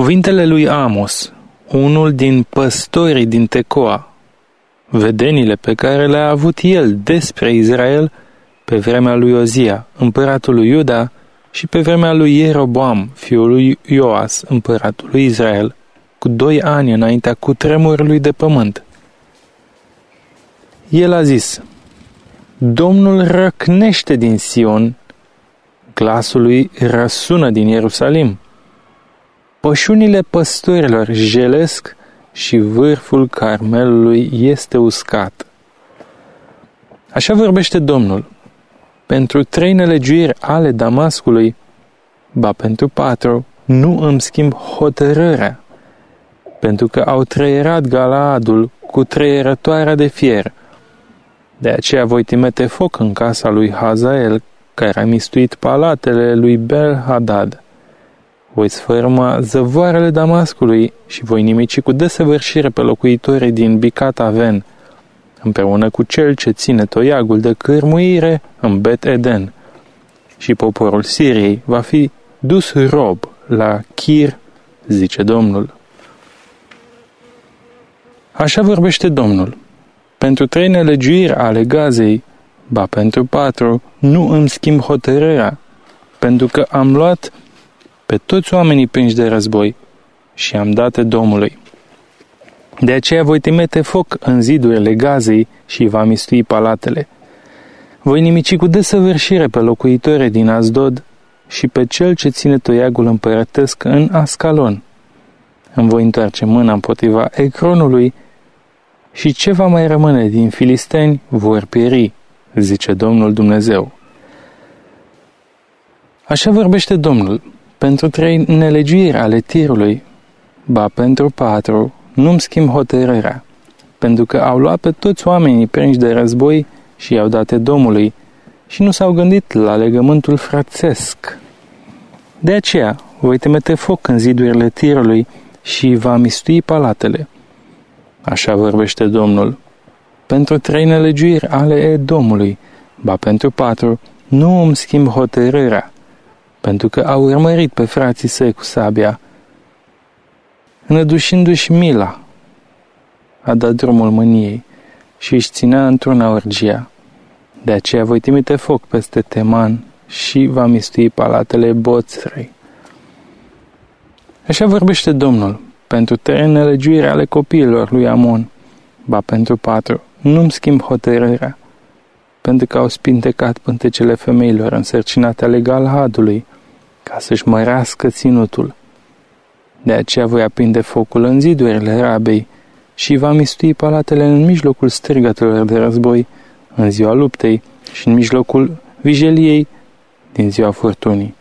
Cuvintele lui Amos, unul din păstorii din Tecoa, vedenile pe care le-a avut el despre Israel pe vremea lui Ozia, împăratul lui Iuda, și pe vremea lui Ieroboam, fiul lui Ioas, împăratul lui Israel, cu doi ani înaintea cutremurului de pământ. El a zis, Domnul răcnește din Sion, glasul lui răsună din Ierusalim. Pășunile păstorilor jelesc și vârful Carmelului este uscat. Așa vorbește Domnul. Pentru trei nelegiuiri ale Damascului, ba pentru patru, nu îmi schimb hotărârea, pentru că au trăierat Galaadul cu trăierătoarea de fier. De aceea voi trimite foc în casa lui Hazael, care a mistuit palatele lui Bel-Hadad. Voi sfârma zăvoarele Damascului și voi nimici cu desăvârșire pe locuitorii din Bicat Aven, împreună cu cel ce ține toiagul de cârmuire în Bet Eden. Și poporul Siriei va fi dus rob la Chir, zice Domnul. Așa vorbește Domnul. Pentru trei nelegiuiri ale gazei, ba pentru patru, nu îmi schimb hotărârea, pentru că am luat pe toți oamenii prinși de război și am dat Domnului. De aceea voi trimite foc în zidurile gazei și va mistui palatele. Voi nimici cu desăvârșire pe locuitorii din Azdod și pe cel ce ține toiagul împărătesc în Ascalon. Îmi voi întoarce mâna împotriva Ecronului și ce va mai rămâne din filisteni vor pieri, zice Domnul Dumnezeu. Așa vorbește Domnul, pentru trei nelegiuiri ale tirului, ba pentru patru, nu-mi schimb hotărârea, pentru că au luat pe toți oamenii prinși de război și i-au dat Domnului și nu s-au gândit la legământul frațesc. De aceea voi temete foc în zidurile tirului și va mistui palatele. Așa vorbește Domnul. Pentru trei nelegiuiri ale Edomului, ba pentru patru, nu îmi schimb hotărârea, pentru că au urmărit pe frații săi cu sabia. Înădușindu-și mila, a dat drumul mâniei și își ținea într-una orgia. De aceea voi trimite foc peste Teman și va mistui palatele boțrei. Așa vorbește Domnul, pentru trei nelegiuiri ale copiilor lui Amon, ba pentru patru, nu-mi schimb hotărârea, pentru că au spintecat pântecele femeilor însărcinate ale Galhadului, ca să-și mărească ținutul. De aceea voi aprinde focul în zidurile rabei și va mistui palatele în mijlocul strigătelor de război, în ziua luptei și în mijlocul vijeliei din ziua furtunii.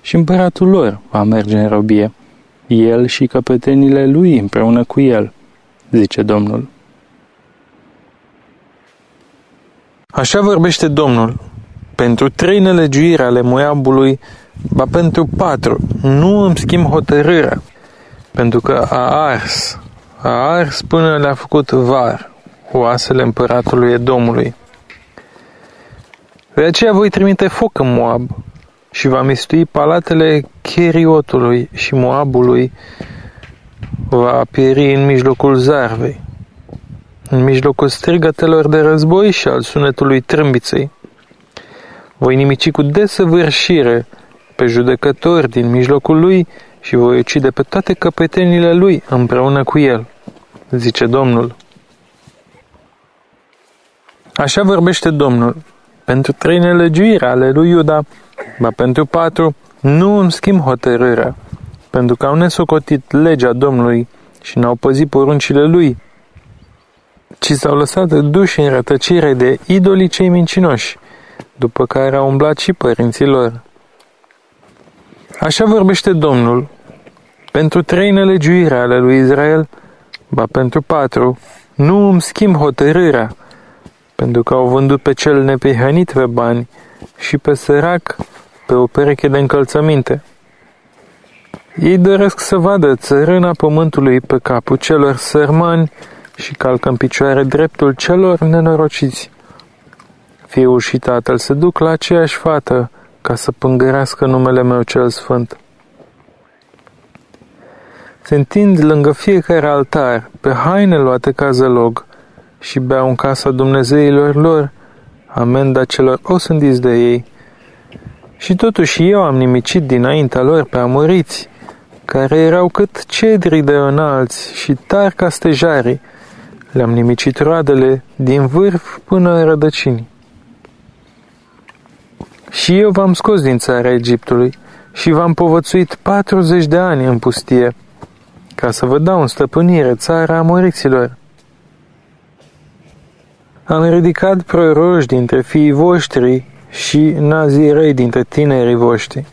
Și împăratul lor va merge în robie, el și căpetenile lui împreună cu el, zice Domnul. Așa vorbește Domnul. Pentru trei nelegiuiri ale Moabului, ba pentru patru, nu îmi schimb hotărârea, pentru că a ars, a ars până le-a făcut var, oasele împăratului Edomului. De aceea voi trimite foc în Moab și va mistui palatele Cheriotului și Moabului, va pieri în mijlocul zarvei în mijlocul strigătelor de război și al sunetului trâmbiței. Voi nimici cu desăvârșire pe judecători din mijlocul lui și voi ucide pe toate căpetenile lui împreună cu el, zice Domnul. Așa vorbește Domnul. Pentru trei nelegiuiri ale lui Iuda, ba pentru patru, nu îmi schimb hotărârea, pentru că au nesocotit legea Domnului și n-au păzit poruncile lui, ci s-au lăsat duși în rătăcire de idolii cei mincinoși, după care au umblat și părinții lor. Așa vorbește Domnul, pentru trei nelegiuire ale lui Israel, ba pentru patru, nu îmi schimb hotărârea, pentru că au vândut pe cel nepehănit pe bani și pe sărac pe o pereche de încălțăminte. Ei doresc să vadă țărâna pământului pe capul celor sărmani și calcă în picioare dreptul celor nenorociți. Fiul și tatăl se duc la aceeași fată ca să pângărească numele meu cel sfânt. se întind lângă fiecare altar, pe haine luate ca zălog, și beau în casa Dumnezeilor lor amenda celor osândiți de ei. Și totuși eu am nimicit dinaintea lor pe amoriți, care erau cât cedri de înalți și tari ca stejarii. Le-am nimicit roadele din vârf până în rădăcini. Și eu v-am scos din țara Egiptului și v-am povățuit 40 de ani în pustie, ca să vă dau în stăpânire țara amoriților. Am ridicat proroși dintre fiii voștri și nazirei dintre tinerii voștri.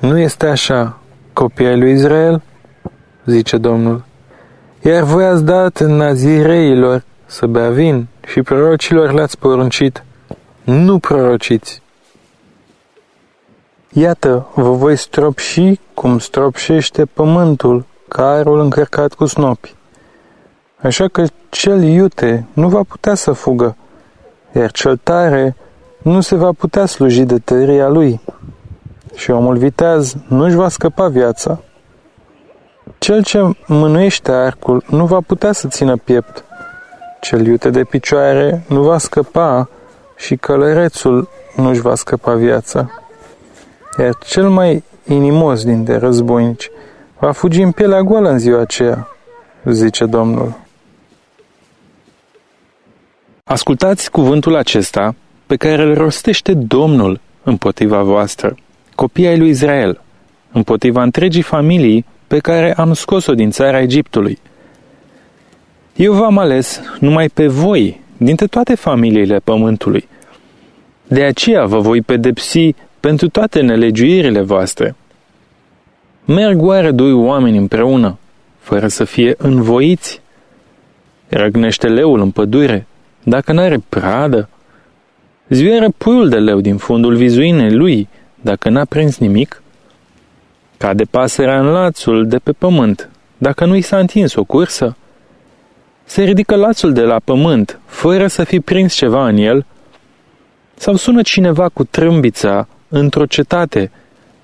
Nu este așa, copii lui Israel? zice Domnul. Iar voi ați dat nazireilor să bea vin și prorocilor le-ați poruncit. Nu prorociți. Iată, vă voi stropși cum stropșește pământul, carul încărcat cu snopi. Așa că cel iute nu va putea să fugă, iar cel tare nu se va putea sluji de tăria lui. Și omul viteaz nu își va scăpa viața. Cel ce mânuiește arcul nu va putea să țină piept. Cel iute de picioare nu va scăpa și călărețul nu își va scăpa viața. Iar cel mai inimos dintre războinici va fugi în pielea goală în ziua aceea, zice Domnul. Ascultați cuvântul acesta pe care îl rostește Domnul împotriva voastră, copii ai lui Israel, împotriva întregii familii pe care am scos-o din țara Egiptului. Eu v-am ales numai pe voi, dintre toate familiile pământului. De aceea vă voi pedepsi pentru toate nelegiuirile voastre. Merg oare doi oameni împreună, fără să fie învoiți? Răgnește leul în pădure, dacă n-are pradă? Zvieră puiul de leu din fundul vizuinei lui, dacă n-a prins nimic? Cade pasărea în lațul de pe pământ, dacă nu i s-a întins o cursă? Se ridică lațul de la pământ, fără să fi prins ceva în el? Sau sună cineva cu trâmbița într-o cetate,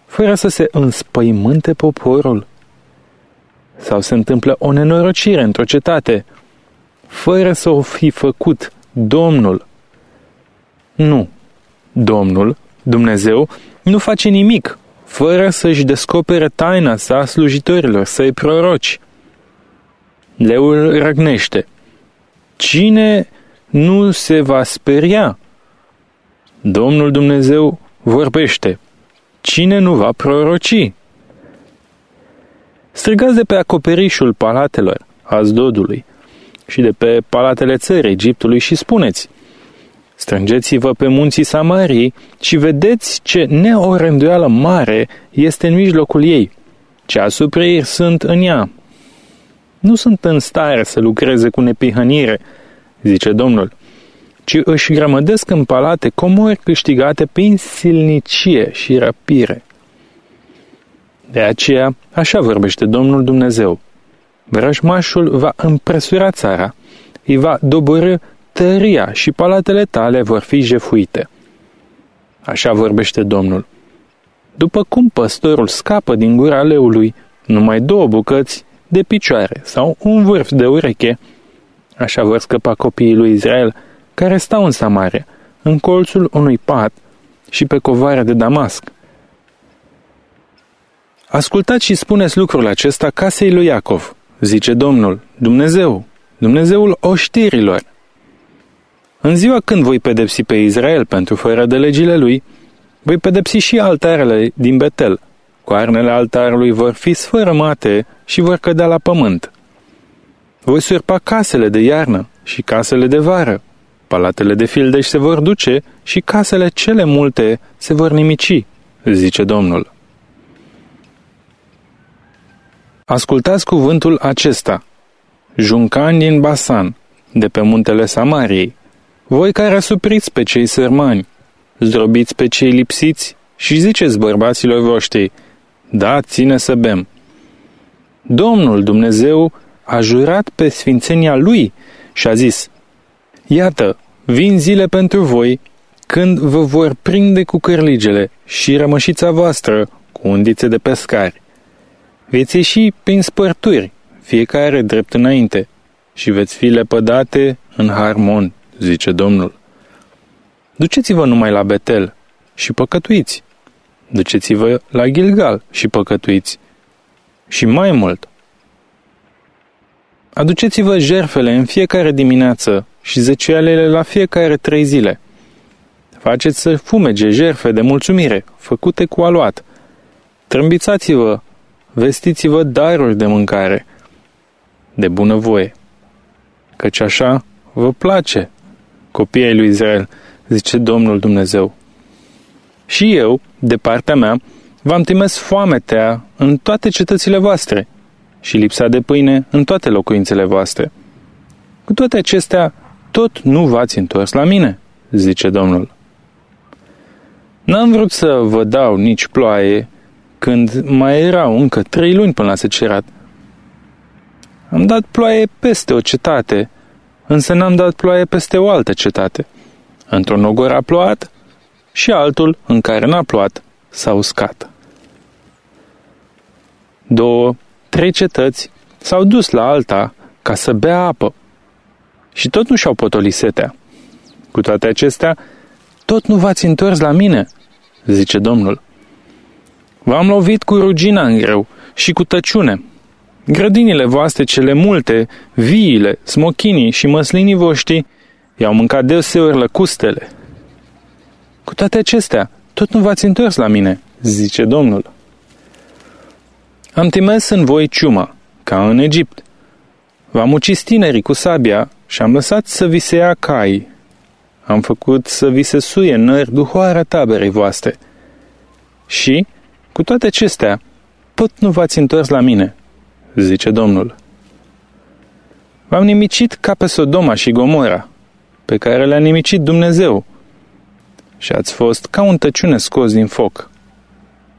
fără să se înspăimânte poporul? Sau se întâmplă o nenorocire într-o cetate, fără să o fi făcut Domnul. Nu, Domnul, Dumnezeu, nu face nimic fără să-și descopere taina sa slujitorilor, să-i proroci. Leul răgnește. Cine nu se va speria? Domnul Dumnezeu vorbește. Cine nu va proroci? Strigați de pe acoperișul palatelor, Azdodului, și de pe palatele țării Egiptului și spuneți, Strângeți-vă pe munții Samarii și vedeți ce neorânduială mare este în mijlocul ei, ce asupriri sunt în ea. Nu sunt în stare să lucreze cu nepihănire, zice Domnul, ci își grămădesc în palate comori câștigate prin silnicie și răpire. De aceea, așa vorbește Domnul Dumnezeu. Vrăjmașul va împresura țara, îi va doborâ tăria și palatele tale vor fi jefuite. Așa vorbește Domnul. După cum păstorul scapă din gura leului numai două bucăți de picioare sau un vârf de ureche, așa vor scăpa copiii lui Israel care stau în Samaria, în colțul unui pat și pe covarea de Damasc. Ascultați și spuneți lucrul acesta casei lui Iacov, zice Domnul, Dumnezeu, Dumnezeul oștirilor. În ziua când voi pedepsi pe Israel pentru fără de legile lui, voi pedepsi și altarele din Betel. Coarnele altarului vor fi sfărămate și vor cădea la pământ. Voi surpa casele de iarnă și casele de vară. Palatele de fildeș se vor duce și casele cele multe se vor nimici, zice Domnul. Ascultați cuvântul acesta. Juncani din Basan, de pe muntele Samariei, voi care supriți pe cei sărmani, zdrobiți pe cei lipsiți și ziceți bărbaților voștri, da, ține să bem. Domnul Dumnezeu a jurat pe sfințenia Lui și a zis, Iată, vin zile pentru voi când vă vor prinde cu cârligele și rămășița voastră cu undițe de pescari Veți ieși prin spărturi, fiecare drept înainte, și veți fi lepădate în harmon, zice Domnul. Duceți-vă numai la Betel și păcătuiți. Duceți-vă la Gilgal și păcătuiți. Și mai mult. Aduceți-vă jerfele în fiecare dimineață și zecialele la fiecare trei zile. Faceți să fumege jerfe de mulțumire, făcute cu aluat. Trâmbițați-vă, vestiți-vă daruri de mâncare, de bunăvoie. Căci așa vă place, copiii lui Israel, zice Domnul Dumnezeu. Și eu, de partea mea, v-am trimis foametea în toate cetățile voastre și lipsa de pâine în toate locuințele voastre. Cu toate acestea, tot nu v-ați întors la mine, zice Domnul. N-am vrut să vă dau nici ploaie când mai erau încă trei luni până la secerat. Am dat ploaie peste o cetate, însă n-am dat ploaie peste o altă cetate. Într-un ogor a plouat și altul, în care n-a plouat, s-a uscat. Două, trei cetăți s-au dus la alta ca să bea apă și tot nu și-au potolit setea. Cu toate acestea, tot nu v-ați întors la mine, zice Domnul. V-am lovit cu rugina în greu și cu tăciune. Grădinile voastre cele multe, viile, smochinii și măslinii voștri i-au mâncat deseori lăcustele. Cu toate acestea, tot nu v-ați întors la mine, zice Domnul. Am trimis în voi ciuma, ca în Egipt. V-am ucis tinerii cu sabia și am lăsat să vi se ia cai. Am făcut să vi se suie nări duhoara taberei voastre. Și, cu toate acestea, tot nu v-ați întors la mine, zice Domnul. V-am nimicit ca pe Sodoma și Gomora, pe care le-a nimicit Dumnezeu, și ați fost ca un tăciune scos din foc.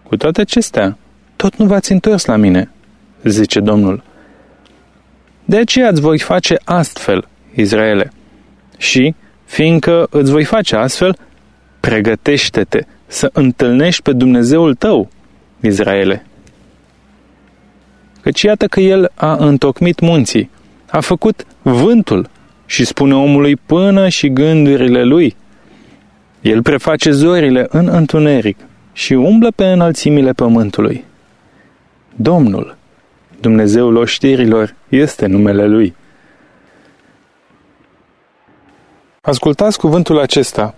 Cu toate acestea, tot nu v-ați întors la mine, zice Domnul. De aceea îți voi face astfel, Israele. Și, fiindcă îți voi face astfel, pregătește-te să întâlnești pe Dumnezeul tău, Israele. Căci iată că El a întocmit munții, a făcut vântul și spune omului până și gândurile lui. El preface zorile în întuneric și umblă pe înălțimile pământului. Domnul, Dumnezeul oștirilor, este numele Lui. Ascultați cuvântul acesta,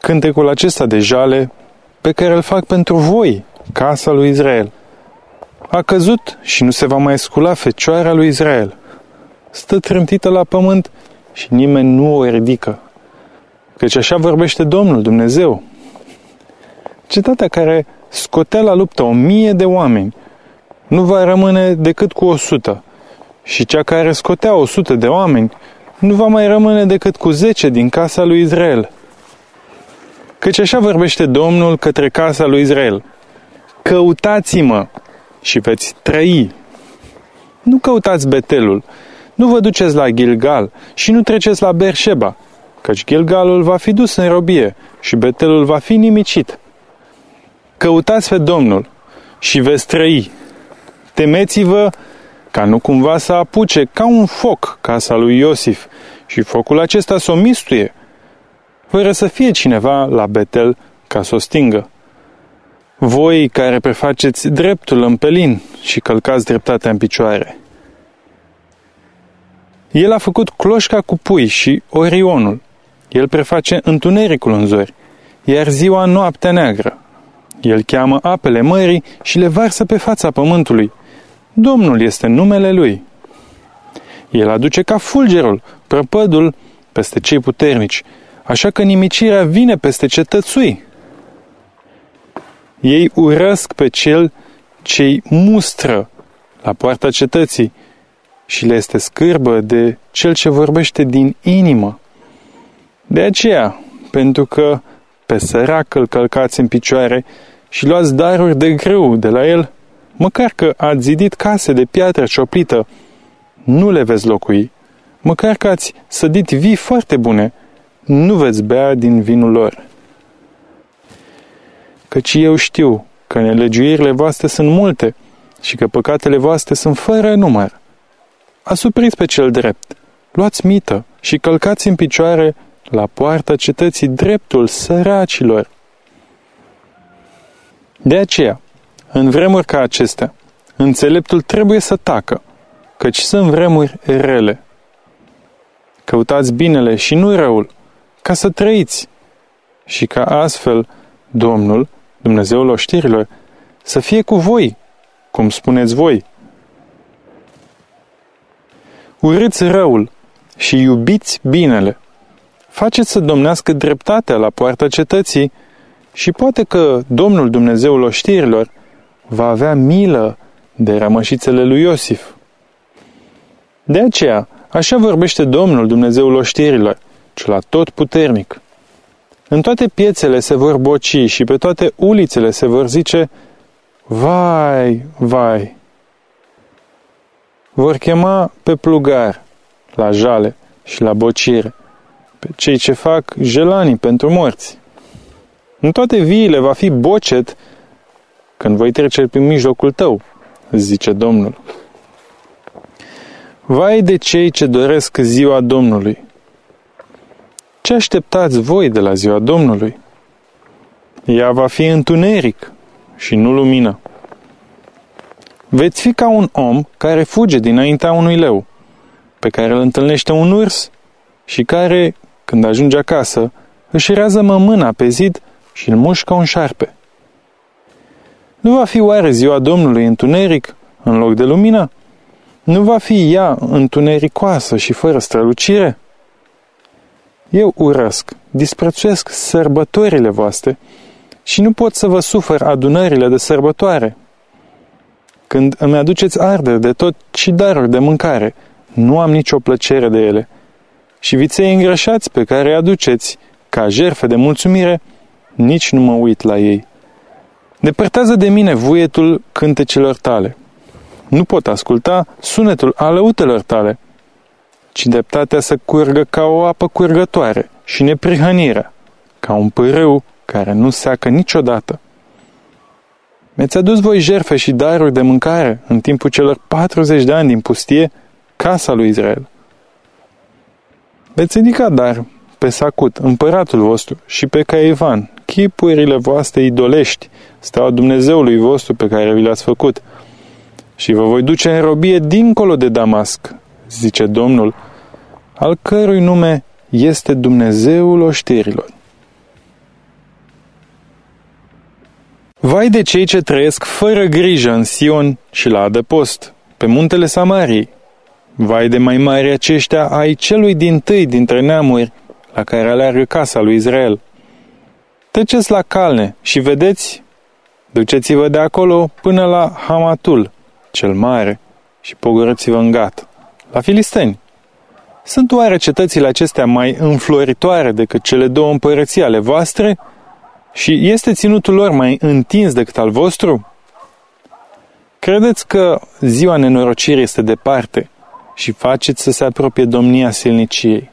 cântecul acesta de jale, pe care îl fac pentru voi, casa lui Israel. A căzut și nu se va mai scula fecioara lui Israel. Stă trântită la pământ și nimeni nu o ridică. Căci așa vorbește Domnul Dumnezeu. Cetatea care scotea la luptă o mie de oameni nu va rămâne decât cu o sută. Și cea care scotea o sută de oameni nu va mai rămâne decât cu zece din casa lui Israel. Căci așa vorbește Domnul către casa lui Israel. Căutați-mă și veți trăi. Nu căutați Betelul, nu vă duceți la Gilgal și nu treceți la Berșeba, căci Gilgalul va fi dus în robie și Betelul va fi nimicit. Căutați pe Domnul și veți trăi. Temeți-vă ca nu cumva să apuce ca un foc casa lui Iosif și focul acesta să o mistuie, fără să fie cineva la Betel ca să o stingă. Voi care prefaceți dreptul în pelin și călcați dreptatea în picioare. El a făcut cloșca cu pui și orionul. El preface întunericul în zori, iar ziua noaptea neagră. El cheamă apele mării și le varsă pe fața pământului. Domnul este numele lui. El aduce ca fulgerul, prăpădul peste cei puternici, așa că nimicirea vine peste cetățui. Ei urăsc pe cel ce mustră la poarta cetății și le este scârbă de cel ce vorbește din inimă. De aceea, pentru că pe sărac îl călcați în picioare și luați daruri de greu de la el, măcar că ați zidit case de piatră cioplită, nu le veți locui. Măcar că ați sădit vii foarte bune, nu veți bea din vinul lor. Căci eu știu că nelegiuirile voastre sunt multe și că păcatele voastre sunt fără număr. Asupriți pe cel drept, luați mită și călcați în picioare la poarta cetății dreptul săracilor. De aceea, în vremuri ca acestea, înțeleptul trebuie să tacă, căci sunt vremuri rele. Căutați binele și nu răul, ca să trăiți și ca astfel Domnul, Dumnezeul oștirilor, să fie cu voi, cum spuneți voi. Urâți răul și iubiți binele. Faceți să domnească dreptatea la poarta cetății și poate că Domnul Dumnezeul oștirilor va avea milă de rămășițele lui Iosif. De aceea, așa vorbește Domnul Dumnezeul oștirilor, cel tot puternic. În toate piețele se vor boci și pe toate ulițele se vor zice, vai, vai. Vor chema pe plugar, la jale și la bocire, pe cei ce fac jelanii pentru morți. În toate viile va fi bocet când voi trece prin mijlocul tău, zice Domnul. Vai de cei ce doresc ziua Domnului! Ce așteptați voi de la ziua Domnului? Ea va fi întuneric și nu lumină. Veți fi ca un om care fuge dinaintea unui leu, pe care îl întâlnește un urs și care, când ajunge acasă, își rează mâna pe zid și îl mușcă un șarpe. Nu va fi oare ziua Domnului întuneric în loc de lumină? Nu va fi ea întunericoasă și fără strălucire? Eu urăsc, disprețuiesc sărbătorile voastre și nu pot să vă sufăr adunările de sărbătoare. Când îmi aduceți arderi de tot și daruri de mâncare, nu am nicio plăcere de ele. Și viței îngrășați pe care îi aduceți, ca jerfe de mulțumire, nici nu mă uit la ei. Depărtează de mine vuietul cântecelor tale. Nu pot asculta sunetul alăutelor tale, ci dreptatea să curgă ca o apă curgătoare și neprihănirea, ca un pârâu care nu seacă niciodată. Mi-ați adus voi jerfe și daruri de mâncare în timpul celor 40 de ani din pustie, casa lui Israel. Veți ridica dar pe Sacut, împăratul vostru, și pe Caivan, chipurile voastre idolești, steaua Dumnezeului vostru pe care vi l-ați făcut, și vă voi duce în robie dincolo de Damasc, zice Domnul, al cărui nume este Dumnezeul oștirilor. Vai de cei ce trăiesc fără grijă în Sion și la adăpost, pe muntele Samarii. Vai de mai mari aceștia ai celui din tâi dintre neamuri, la care aleargă casa lui Israel. Treceți la calne și vedeți, duceți-vă de acolo până la Hamatul, cel mare, și pogorăți-vă în gat, la filisteni. Sunt oare cetățile acestea mai înfloritoare decât cele două împărății ale voastre? Și este ținutul lor mai întins decât al vostru? Credeți că ziua nenorocirii este departe și faceți să se apropie domnia silniciei.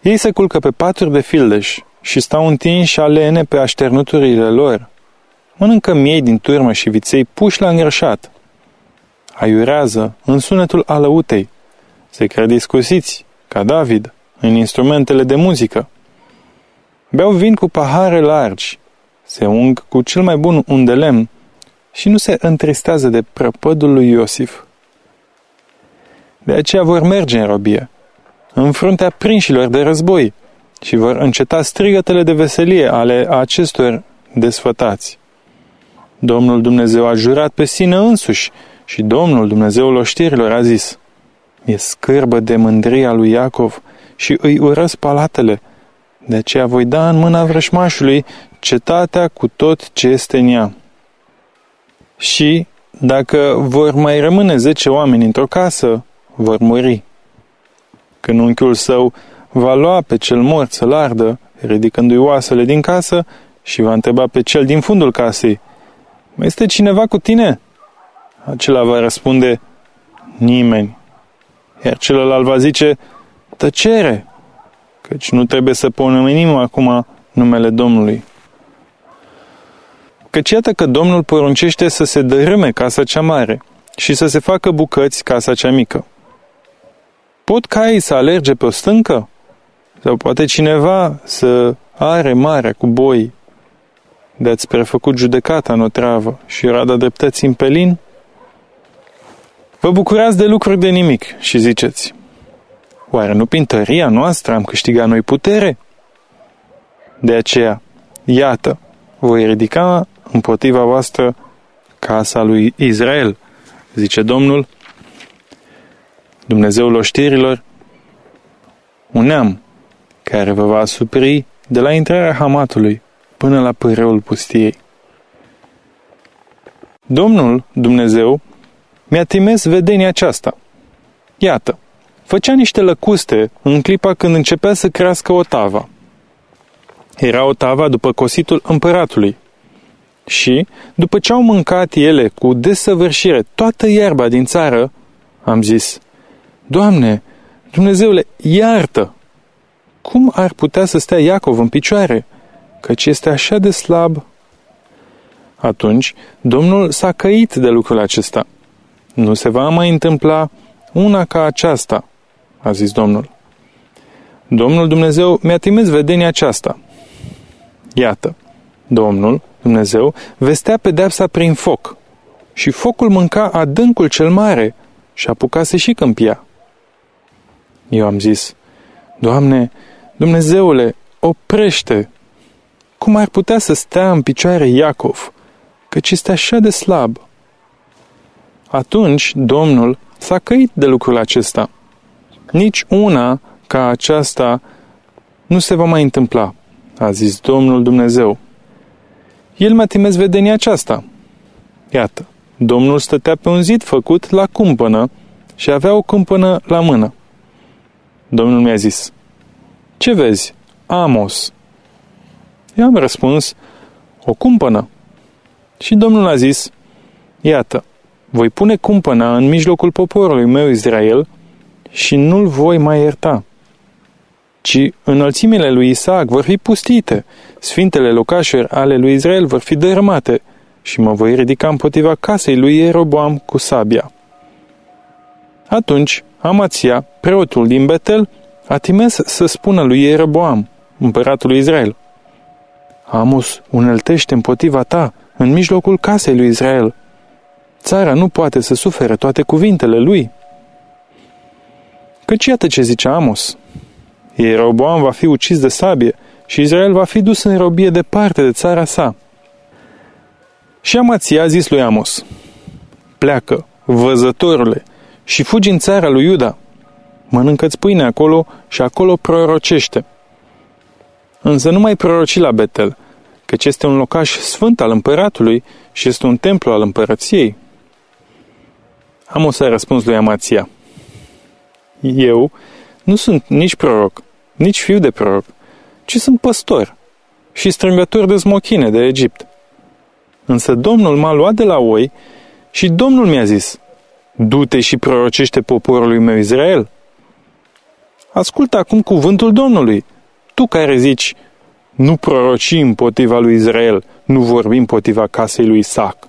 Ei se culcă pe paturi de fildeș și stau întinși alene pe așternuturile lor. Mănâncă miei din turmă și viței puși la îngrășat. Aiurează în sunetul alăutei. Se crede iscusiți, ca David, în instrumentele de muzică. Beau vin cu pahare largi, se ung cu cel mai bun undelem și nu se întristează de prăpădul lui Iosif. De aceea vor merge în robie, în fruntea prinșilor de război și vor înceta strigătele de veselie ale acestor desfătați. Domnul Dumnezeu a jurat pe sine însuși și Domnul Dumnezeul oștirilor a zis, E scârbă de mândria lui Iacov și îi urăsc palatele, de aceea voi da în mâna vrășmașului cetatea cu tot ce este în ea. Și, dacă vor mai rămâne zece oameni într-o casă, vor muri. Când unchiul său va lua pe cel mort să-l ardă, ridicându-i oasele din casă, și va întreba pe cel din fundul casei, Mai este cineva cu tine? Acela va răspunde, nimeni. Iar celălalt va zice, tăcere, căci nu trebuie să punem acum numele Domnului. Căci iată că Domnul poruncește să se dărâme casa cea mare și să se facă bucăți casa cea mică. Pot caii să alerge pe o stâncă? Sau poate cineva să are marea cu boi de ați prefăcut judecata în o travă și rada dreptății în pelin? Vă bucurați de lucruri de nimic și ziceți, oare nu prin tăria noastră am câștigat noi putere? De aceea, iată, voi ridica împotriva voastră casa lui Israel, zice Domnul, Dumnezeul oștirilor, un neam care vă va supri de la intrarea Hamatului până la pâreul pustiei. Domnul, Dumnezeu, mi-a trimis vedenia aceasta. Iată, făcea niște lăcuste în clipa când începea să crească o tava. Era o tava după cositul împăratului. Și, după ce au mâncat ele cu desăvârșire toată iarba din țară, am zis, Doamne, Dumnezeule, iartă! Cum ar putea să stea Iacov în picioare, căci este așa de slab? Atunci, Domnul s-a căit de lucrul acesta. Nu se va mai întâmpla una ca aceasta, a zis Domnul. Domnul Dumnezeu mi-a trimis vedenia aceasta. Iată, Domnul Dumnezeu vestea pedepsa prin foc și focul mânca adâncul cel mare și apucase și câmpia. Eu am zis, Doamne, Dumnezeule, oprește! Cum ar putea să stea în picioare Iacov, căci este așa de slab? Atunci Domnul s-a căit de lucrul acesta. Nici una ca aceasta nu se va mai întâmpla, a zis Domnul Dumnezeu. El mi-a trimis vedenia aceasta. Iată, Domnul stătea pe un zid făcut la cumpănă și avea o cumpănă la mână. Domnul mi-a zis, Ce vezi, Amos? Eu am răspuns, O cumpănă. Și Domnul a zis, Iată, voi pune cumpăna în mijlocul poporului meu Israel și nu-l voi mai ierta. Ci înălțimile lui Isaac vor fi pustite, sfintele locașuri ale lui Israel vor fi dărâmate și mă voi ridica împotriva casei lui Ieroboam cu sabia. Atunci Amația, preotul din Betel, a trimis să spună lui Ieroboam, împăratul lui Israel, Amos uneltește împotriva ta în mijlocul casei lui Israel – Țara nu poate să sufere toate cuvintele lui. Căci iată ce zice Amos. Ieroboam va fi ucis de sabie și Israel va fi dus în robie departe de țara sa. Și Amația a zis lui Amos, Pleacă, văzătorule, și fugi în țara lui Iuda. Mănâncă-ți pâine acolo și acolo prorocește. Însă nu mai proroci la Betel, căci este un locaș sfânt al împăratului și este un templu al împărăției. Amos a răspuns lui Amația. Eu nu sunt nici proroc, nici fiu de proroc, ci sunt păstor și strângător de smochine de Egipt. Însă Domnul m-a luat de la oi și Domnul mi-a zis, du-te și prorocește poporului meu Israel. Ascultă acum cuvântul Domnului, tu care zici, nu proroci împotriva lui Israel, nu vorbi împotriva casei lui Isaac.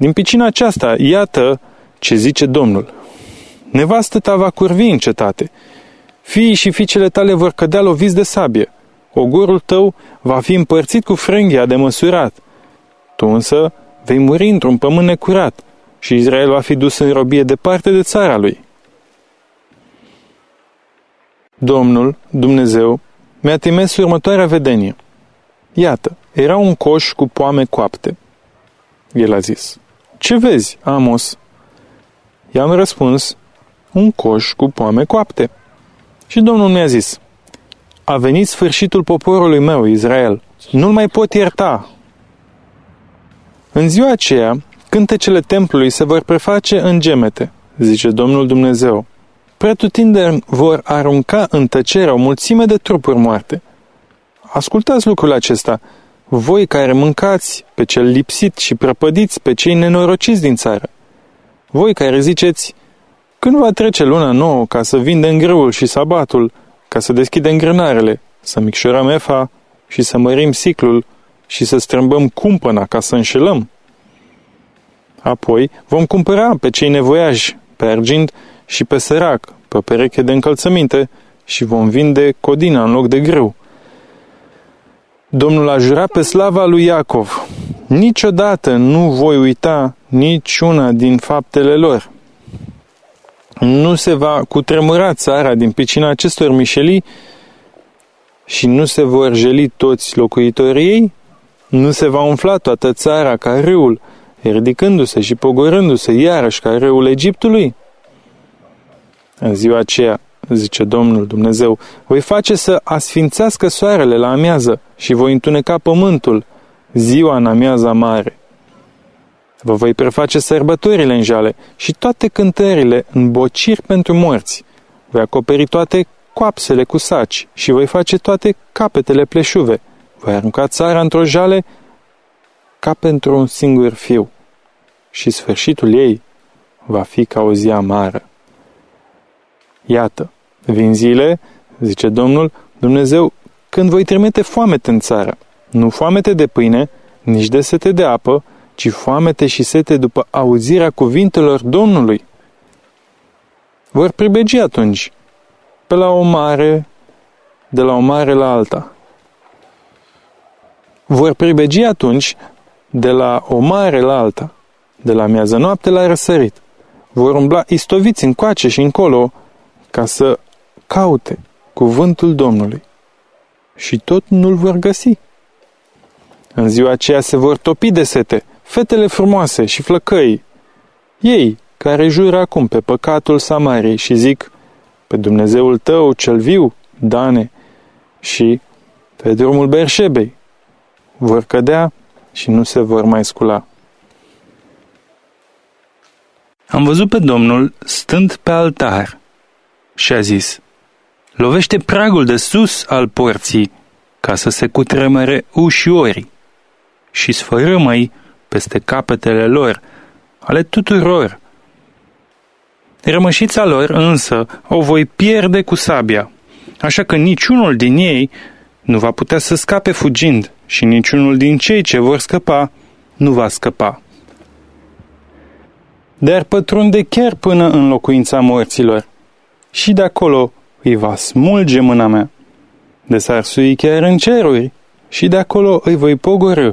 Din picina aceasta, iată ce zice Domnul. Nevastă ta va curvi în cetate. Fiii și fiicele tale vor cădea loviți de sabie. Ogorul tău va fi împărțit cu frânghia de măsurat. Tu însă vei muri într-un pământ necurat și Israel va fi dus în robie departe de țara lui. Domnul, Dumnezeu, mi-a trimis următoarea vedenie. Iată, era un coș cu poame coapte. El a zis, ce vezi, Amos? I-am răspuns, un coș cu poame coapte. Și Domnul mi-a zis, a venit sfârșitul poporului meu, Israel. Nu-l mai pot ierta. În ziua aceea, cântecele templului se vor preface în gemete, zice Domnul Dumnezeu. Pretutindeni vor arunca în tăcere o mulțime de trupuri moarte. Ascultați lucrul acesta, voi care mâncați pe cel lipsit și prăpădiți pe cei nenorociți din țară. Voi care ziceți, când va trece luna nouă ca să vindem grâul și sabatul, ca să deschidem grânarele, să micșorăm efa și să mărim ciclul și să strâmbăm cumpăna ca să înșelăm. Apoi vom cumpăra pe cei nevoiași, pe argint și pe sărac, pe pereche de încălțăminte și vom vinde codina în loc de grâu. Domnul a jurat pe slava lui Iacov, niciodată nu voi uita niciuna din faptele lor. Nu se va cutremura țara din picina acestor mișelii și nu se vor jeli toți locuitorii ei? Nu se va umfla toată țara ca râul, ridicându-se și pogorându-se iarăși ca râul Egiptului? În ziua aceea, zice Domnul Dumnezeu, voi face să asfințească soarele la amiază și voi întuneca pământul ziua în amiaza mare. Vă voi preface sărbătorile în jale și toate cântările în bociri pentru morți. Voi acoperi toate coapsele cu saci și voi face toate capetele pleșuve. Voi arunca țara într-o jale ca pentru un singur fiu. Și sfârșitul ei va fi ca o zi amară. Iată, vin zile, zice Domnul, Dumnezeu, când voi trimite foamete în țară, nu foamete de pâine, nici de sete de apă, ci foamete și sete după auzirea cuvintelor Domnului. Vor pribegi atunci, pe la o mare, de la o mare la alta. Vor pribegi atunci, de la o mare la alta, de la miază noapte la răsărit. Vor umbla istoviți încoace și încolo, ca să caute cuvântul Domnului. Și tot nu-l vor găsi. În ziua aceea se vor topi de sete, fetele frumoase și flăcăi. Ei, care jură acum pe păcatul Samariei și zic, pe Dumnezeul tău cel viu, Dane, și pe drumul Berșebei, vor cădea și nu se vor mai scula. Am văzut pe Domnul stând pe altar și a zis, lovește pragul de sus al porții ca să se cutremere ușiorii și sfărâmă-i peste capetele lor, ale tuturor. Rămășița lor însă o voi pierde cu sabia, așa că niciunul din ei nu va putea să scape fugind și niciunul din cei ce vor scăpa nu va scăpa. Dar pătrunde chiar până în locuința morților și de acolo îi va smulge mâna mea. De s-ar sui chiar în ceruri și de acolo îi voi pogorâ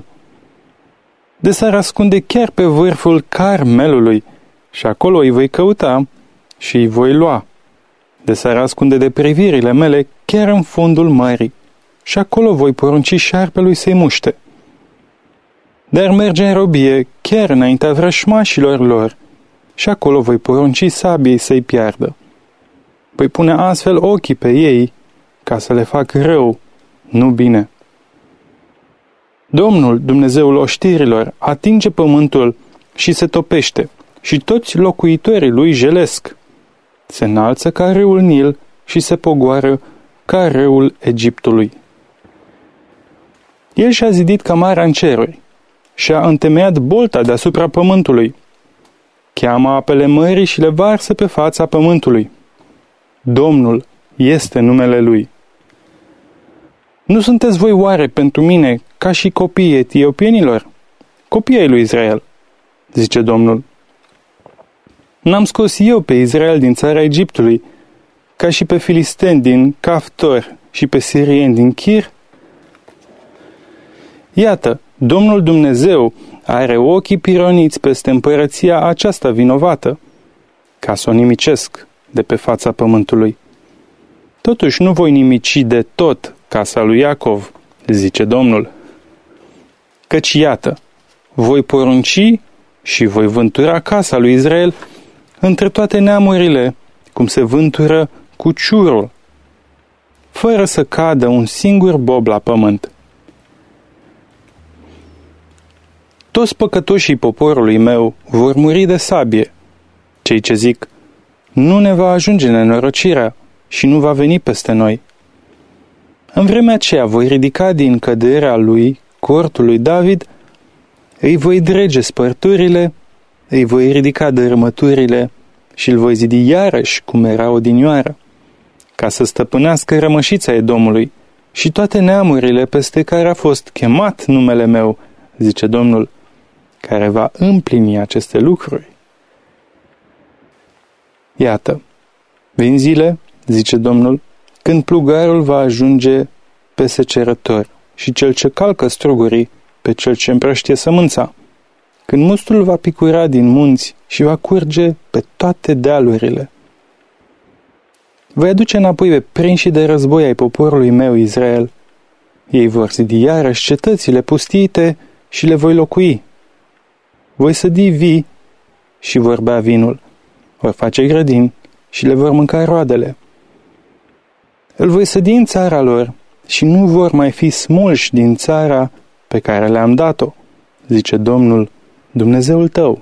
de s-ar ascunde chiar pe vârful carmelului și acolo îi voi căuta și îi voi lua. De s-ar ascunde de privirile mele chiar în fundul mării și acolo voi porunci șarpelui să-i muște. Dar merge în robie chiar înaintea vrășmașilor lor și acolo voi porunci sabiei să-i piardă. Voi pune astfel ochii pe ei ca să le fac rău, nu bine. Domnul, Dumnezeul oștirilor, atinge pământul și se topește și toți locuitorii lui jelesc. Se înalță ca râul Nil și se pogoară ca râul Egiptului. El și-a zidit camara în ceruri și a întemeiat bolta deasupra pământului. Cheamă apele mării și le varsă pe fața pământului. Domnul este numele lui. Nu sunteți voi oare pentru mine ca și copiii etiopienilor? Copiii lui Israel, zice Domnul. N-am scos eu pe Israel din țara Egiptului, ca și pe filisteni din Caftor și pe sirieni din Chir? Iată, Domnul Dumnezeu are ochii pironiți peste împărăția aceasta vinovată, ca să o nimicesc de pe fața pământului. Totuși nu voi nimici de tot casa lui Iacov, zice Domnul. Căci iată, voi porunci și voi vântura casa lui Israel între toate neamurile, cum se vântură cu ciurul, fără să cadă un singur bob la pământ. Toți păcătoșii poporului meu vor muri de sabie, cei ce zic, nu ne va ajunge nenorocirea și nu va veni peste noi. În vremea aceea voi ridica din căderea lui cortul lui David, îi voi drege spărturile, îi voi ridica dărâmăturile și îl voi zidi iarăși cum era odinioară, ca să stăpânească rămășița Edomului și toate neamurile peste care a fost chemat numele meu, zice Domnul, care va împlini aceste lucruri. Iată, vin zile, zice Domnul, când plugarul va ajunge pe secerător și cel ce calcă strugurii pe cel ce împrăștie sămânța, când mustul va picura din munți și va curge pe toate dealurile. Voi aduce înapoi pe prinși de război ai poporului meu Israel. Ei vor zidi iarăși cetățile pustiite și le voi locui. Voi sădi vii și vor bea vinul. Vor face grădini și le vor mânca roadele. Îl voi sădi în țara lor și nu vor mai fi smulși din țara pe care le-am dat-o, zice Domnul, Dumnezeul tău.